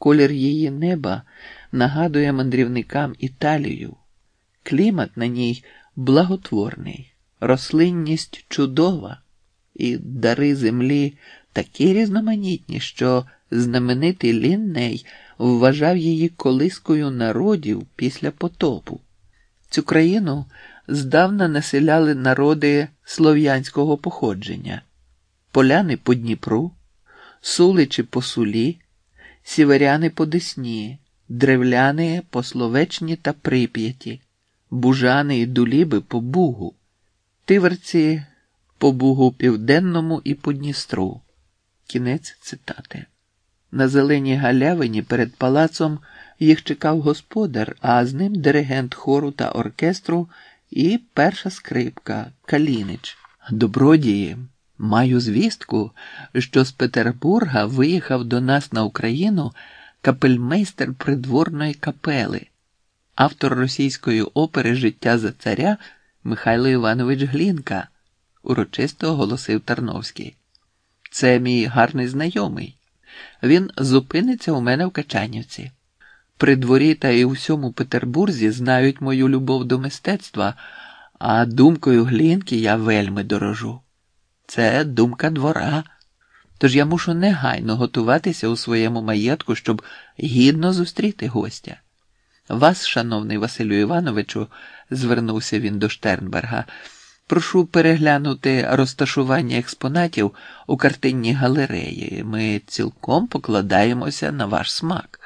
Колір її неба нагадує мандрівникам Італію. Клімат на ній благотворний, рослинність чудова, і дари землі такі різноманітні, що знаменитий Лінней вважав її колискою народів після потопу. Цю країну здавна населяли народи слов'янського походження, поляни по Дніпру, суличі по Сулі, сіверяни по Десні, древляни по Словечні та Прип'яті, бужани і дуліби по Бугу, тиверці по Бугу Південному і по Дністру. Кінець цитати. На зеленій галявині перед палацом їх чекав господар, а з ним диригент хору та оркестру і перша скрипка Калінич. Добродії, маю звістку, що з Петербурга виїхав до нас на Україну капельмейстер придворної капели, автор російської опери Життя за царя Михайло Іванович Глінка, урочисто оголосив Тарновський. Це мій гарний знайомий. Він зупиниться у мене в Качанівці. При дворі та і у всьому Петербурзі знають мою любов до мистецтва, а думкою Глінки я вельми дорожу. Це думка двора. Тож я мушу негайно готуватися у своєму маєтку, щоб гідно зустріти гостя. Вас, шановний Василю Івановичу, звернувся він до Штернберга. Прошу переглянути розташування експонатів у картинній галереї. Ми цілком покладаємося на ваш смак.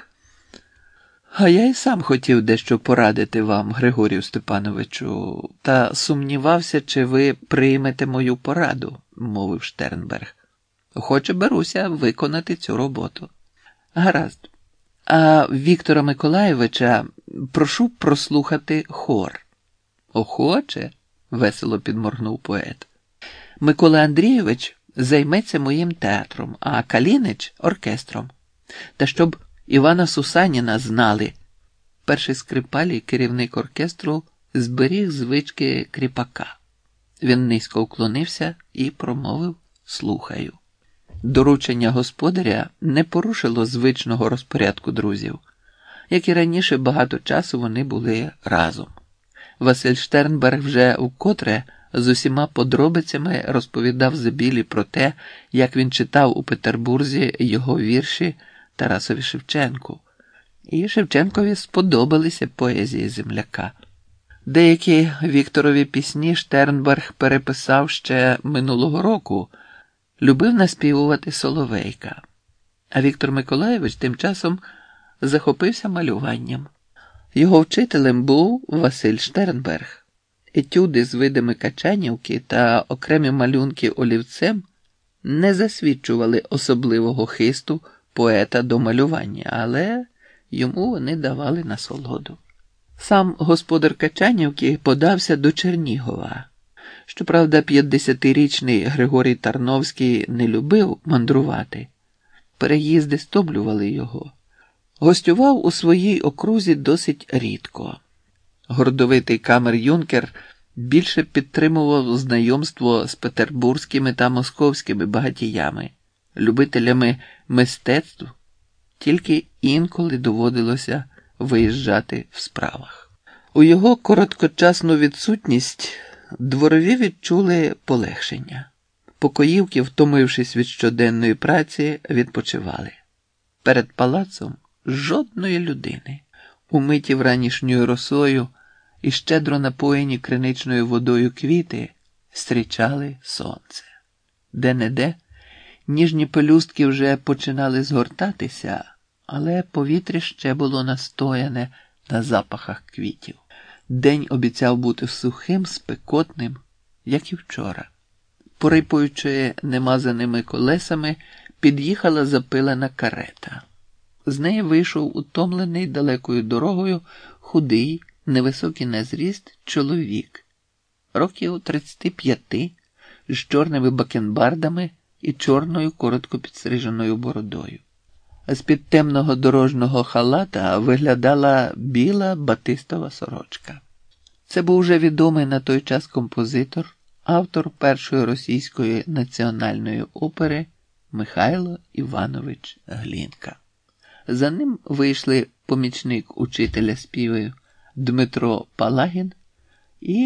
А я й сам хотів дещо порадити вам, Григорію Степановичу, та сумнівався, чи ви приймете мою пораду, мовив Штернберг. Охоче беруся виконати цю роботу. Гаразд. А Віктора Миколаєвича прошу прослухати хор. Охоче? весело підморгнув поет. Микола Андрійович займеться моїм театром, а Калінич оркестром. Та щоб Івана Сусаніна знали. Перший скрипалій керівник оркестру зберіг звички кріпака. Він низько уклонився і промовив Слухаю. Доручення господаря не порушило звичного розпорядку друзів, як і раніше багато часу вони були разом. Василь Штернберг вже вкотре з усіма подробицями розповідав Забілі про те, як він читав у Петербурзі його вірші Тарасові Шевченку, і Шевченкові сподобалися поезії земляка. Деякі Вікторові пісні Штернберг переписав ще минулого року, любив наспівувати Соловейка, а Віктор Миколаєвич тим часом захопився малюванням. Його вчителем був Василь Штернберг. Етюди з видами Качанівки та окремі малюнки олівцем не засвідчували особливого хисту поета до малювання, але йому вони давали насолоду. Сам господар Качанівки подався до Чернігова. Щоправда, 50-річний Григорій Тарновський не любив мандрувати, переїзди стоблювали його. Гостював у своїй окрузі досить рідко. Гордовитий камер Юнкер більше підтримував знайомство з петербурзькими та московськими багатіями, любителями мистецтв, тільки інколи доводилося виїжджати в справах. У його короткочасну відсутність дворові відчули полегшення. Покоївки, втомившись від щоденної праці, відпочивали. Перед палацом жодної людини, умиті вранішньою росою і щедро напоєні криничною водою квіти, зустрічали сонце. Де-не-де ніжні пелюстки вже починали згортатися, але повітря ще було настояне на запахах квітів. День обіцяв бути сухим, спекотним, як і вчора. Порипуючи немазаними колесами, під'їхала запилена карета. З неї вийшов утомлений далекою дорогою худий, невисокий на зріст чоловік, років 35, з чорними бакенбардами і чорною коротко підстриженою бородою. З під темного дорожнього халата виглядала біла батистова сорочка. Це був вже відомий на той час композитор, автор першої російської національної опери Михайло Іванович Глінка. За ним вийшли помічник учителя співів Дмитро Палагін і